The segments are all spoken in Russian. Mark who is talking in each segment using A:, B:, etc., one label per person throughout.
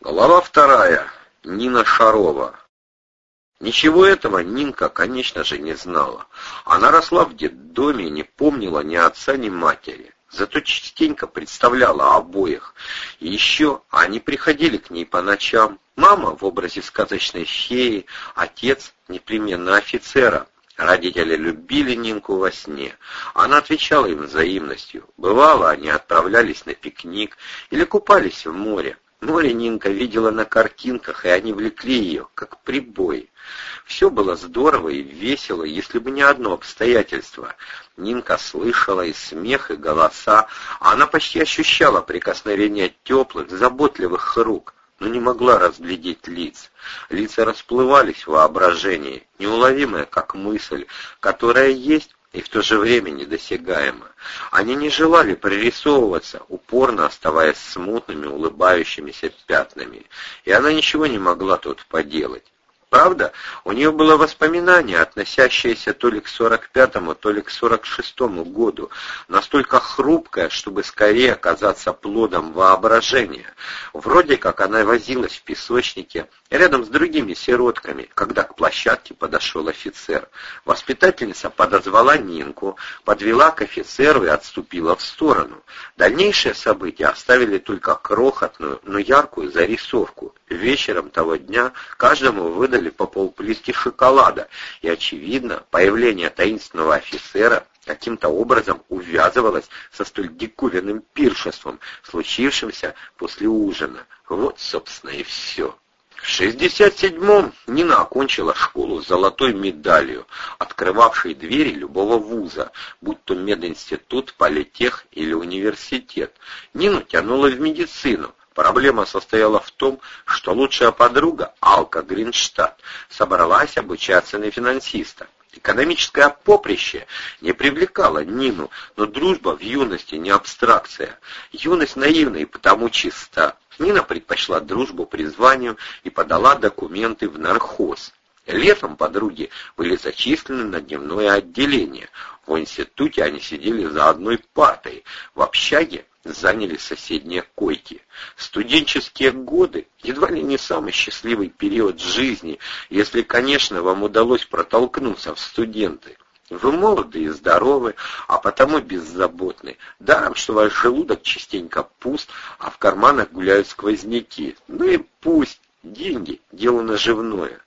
A: Глава вторая. Нина Шарова. Ничего этого Нинка, конечно же, не знала. Она росла в детдоме и не помнила ни отца, ни матери. Зато частенько представляла обоих. И еще они приходили к ней по ночам. Мама в образе сказочной феи, отец непременно офицера. Родители любили Нинку во сне. Она отвечала им взаимностью. Бывало, они отправлялись на пикник или купались в море. Море Нинка видела на картинках, и они влекли ее, как прибой. Все было здорово и весело, если бы не одно обстоятельство. Нинка слышала и смех, и голоса, а она почти ощущала прикосновение теплых, заботливых рук, но не могла разглядеть лиц. Лица расплывались в воображении, неуловимая как мысль, которая есть, и в то же время недосягаемо. Они не желали пририсовываться, упорно оставаясь смутными, улыбающимися пятнами, и она ничего не могла тут поделать. Правда, у нее было воспоминание, относящееся то ли к 45-му, то ли к 46-му году, настолько хрупкое, чтобы скорее оказаться плодом воображения. Вроде как она возилась в песочнике рядом с другими сиротками, когда к площадке подошел офицер. Воспитательница подозвала Нинку, подвела к офицеру и отступила в сторону. Дальнейшие события оставили только крохотную, но яркую зарисовку. Вечером того дня каждому выдали выдали по полплитки шоколада, и, очевидно, появление таинственного офицера каким-то образом увязывалось со столь диковинным пиршеством, случившимся после ужина. Вот, собственно, и все. В 67-м Нина окончила школу с золотой медалью, открывавшей двери любого вуза, будь то мединститут, политех или университет. Нину тянула в медицину, Проблема состояла в том, что лучшая подруга, Алка Гринштадт, собралась обучаться на финансиста. Экономическое поприще не привлекало Нину, но дружба в юности не абстракция. Юность наивна и потому чиста. Нина предпочла дружбу призванию и подала документы в нархоз. Летом подруги были зачислены на дневное отделение. В институте они сидели за одной партой. В общаге заняли соседние койки. Студенческие годы едва ли не самый счастливый период жизни, если, конечно, вам удалось протолкнуться в студенты. Вы молоды и здоровы, а потому беззаботны. Даром, что ваш желудок частенько пуст, а в карманах гуляют сквозняки. Ну и пусть. Деньги – дело наживное.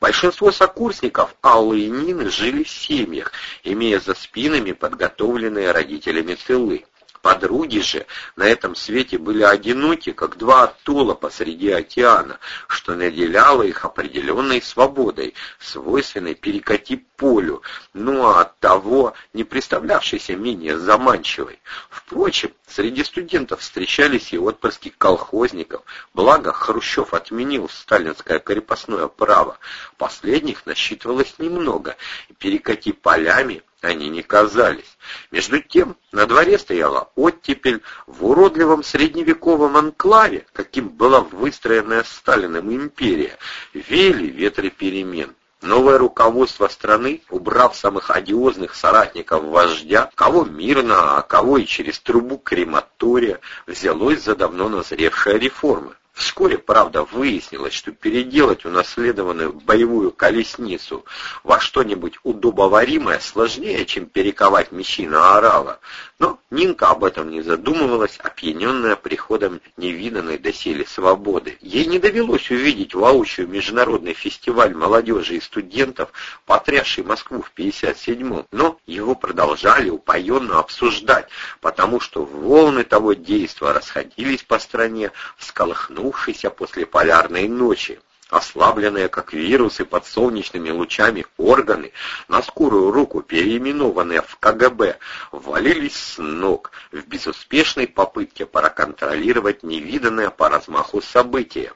A: Большинство сокурсников Аллы и Нины жили в семьях, имея за спинами подготовленные родителями тылы. Подруги же на этом свете были одиноки, как два атолла посреди океана, что наделяло их определенной свободой, свойственной перекати полю, ну а от того не представлявшейся менее заманчивой. Впрочем, среди студентов встречались и отпрыски колхозников, благо Хрущев отменил сталинское крепостное право. Последних насчитывалось немного, и перекати полями они не казались. Между тем, на дворе стояла оттепель в уродливом средневековом анклаве, каким была выстроенная Сталиным империя, веяли ветры перемен. Новое руководство страны, убрав самых одиозных соратников вождя, кого мирно, а кого и через трубу крематория, взялось за давно назревшие реформы. Вскоре, правда, выяснилось, что переделать унаследованную боевую колесницу во что-нибудь удобоваримое сложнее, чем перековать мечи на орала. Но Нинка об этом не задумывалась, опьяненная приходом невиданной доселе свободы. Ей не довелось увидеть воочию международный фестиваль молодежи и студентов, потрясший Москву в 57-м, но его продолжали упоенно обсуждать, потому что волны того действа расходились по стране, всколыхнув вернувшийся после полярной ночи. Ослабленные, как вирусы, под солнечными лучами органы, на скорую руку переименованные в КГБ, валились с ног в безуспешной попытке проконтролировать невиданное по размаху события.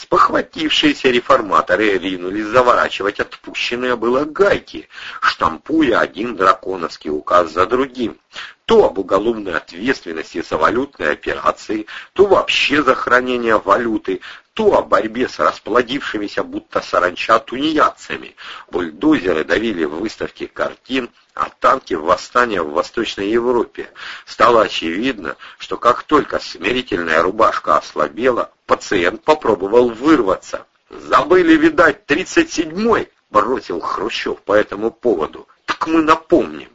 A: Спохватившиеся реформаторы ринулись заворачивать отпущенные было гайки, штампуя один драконовский указ за другим. То об уголовной ответственности за валютные операции, то вообще за хранение валюты, Что о борьбе с расплодившимися будто саранча тунеядцами? Бульдозеры давили в выставке картин, а танки в восстания в Восточной Европе. Стало очевидно, что как только смирительная рубашка ослабела, пациент попробовал вырваться. «Забыли, видать, тридцать седьмой!» — бросил Хрущев по этому поводу. «Так мы напомним».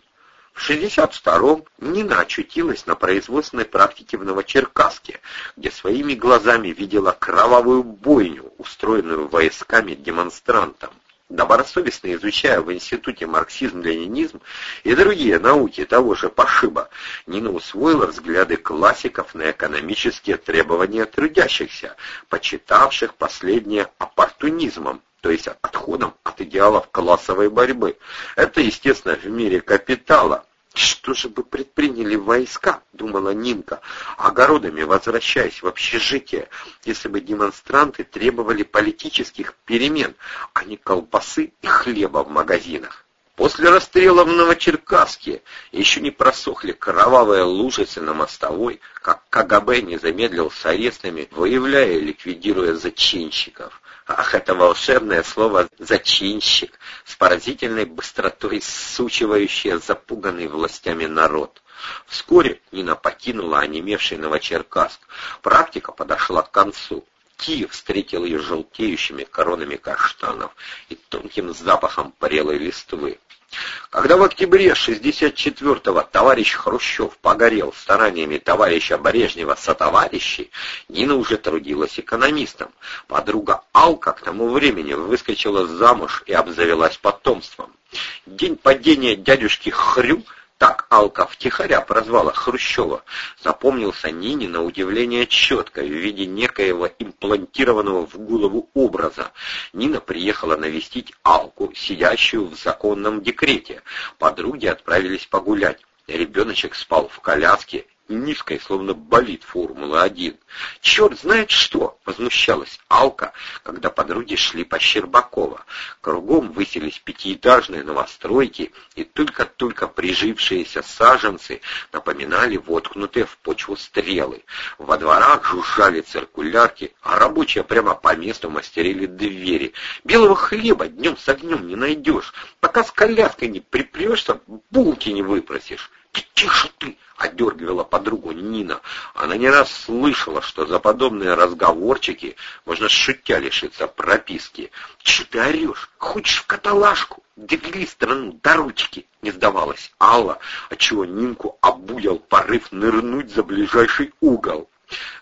A: В 62-м Нина очутилась на производственной практике в Новочеркасске, где своими глазами видела кровавую бойню, устроенную войсками демонстрантам. Добросовестно изучая в институте марксизм-ленинизм и другие науки того же пошиба, Нина усвоила взгляды классиков на экономические требования трудящихся, почитавших последнее оппортунизмом, то есть отходом от идеалов классовой борьбы. Это, естественно, в мире капитала. Что же бы предприняли войска, думала Нинка, огородами возвращаясь в общежитие, если бы демонстранты требовали политических перемен, а не колбасы и хлеба в магазинах. После расстрела в Новочеркасске еще не просохли кровавые лужицы на мостовой, как КГБ не замедлил с арестами, выявляя и ликвидируя зачинщиков. Ах, это волшебное слово «зачинщик», с поразительной быстротой сучивающее запуганный властями народ. Вскоре Нина покинула онемевший Новочеркасск. Практика подошла к концу. Киев встретил ее желтеющими коронами каштанов и тонким запахом парелой листвы. Когда в октябре 64-го товарищ Хрущев погорел стараниями товарища Брежнева сотоварищей, Нина уже трудилась экономистом. Подруга Алка к тому времени выскочила замуж и обзавелась потомством. День падения дядюшки Хрю — так Алка втихаря прозвала Хрущева, запомнился Нине на удивление четко в виде некоего имплантированного в голову образа. Нина приехала навестить Алку, сидящую в законном декрете. Подруги отправились погулять. Ребеночек спал в коляске, низкой, словно болит Формула-1. «Черт знает что!» — возмущалась Алка, когда подруги шли по Щербакова. Кругом высились пятиэтажные новостройки, и только-только прижившиеся саженцы напоминали воткнутые в почву стрелы. Во дворах жужжали циркулярки, а рабочие прямо по месту мастерили двери. Белого хлеба днем с огнем не найдешь, пока с коляской не припрешься, булки не выпросишь. «Тише ты!» — одергивала подругу Нина. Она не раз слышала, что за подобные разговорчики можно шутя лишиться прописки. «Че ты орешь? Хочешь в каталажку? Довели страну до ручки!» — не сдавалась Алла, отчего Нинку обуял порыв нырнуть за ближайший угол.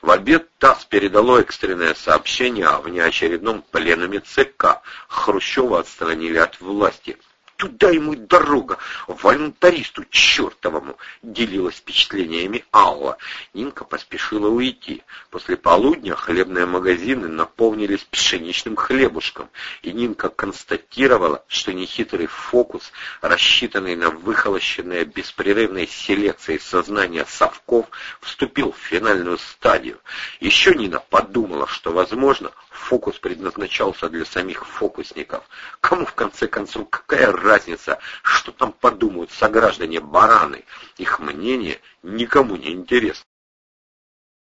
A: В обед ТАСС передало экстренное сообщение о внеочередном пленуме ЦК. Хрущева отстранили от власти туда ему дорога, волонтаристу чертовому!» — делилась впечатлениями Алла. Нинка поспешила уйти. После полудня хлебные магазины наполнились пшеничным хлебушком, и Нинка констатировала, что нехитрый фокус, рассчитанный на выхолощенное беспрерывной селекцией сознания совков, вступил в финальную стадию. Еще Нина подумала, что, возможно, фокус предназначался для самих фокусников. Кому, в конце концов, какая разница, что там подумают сограждане-бараны? Их мнение никому не интересно.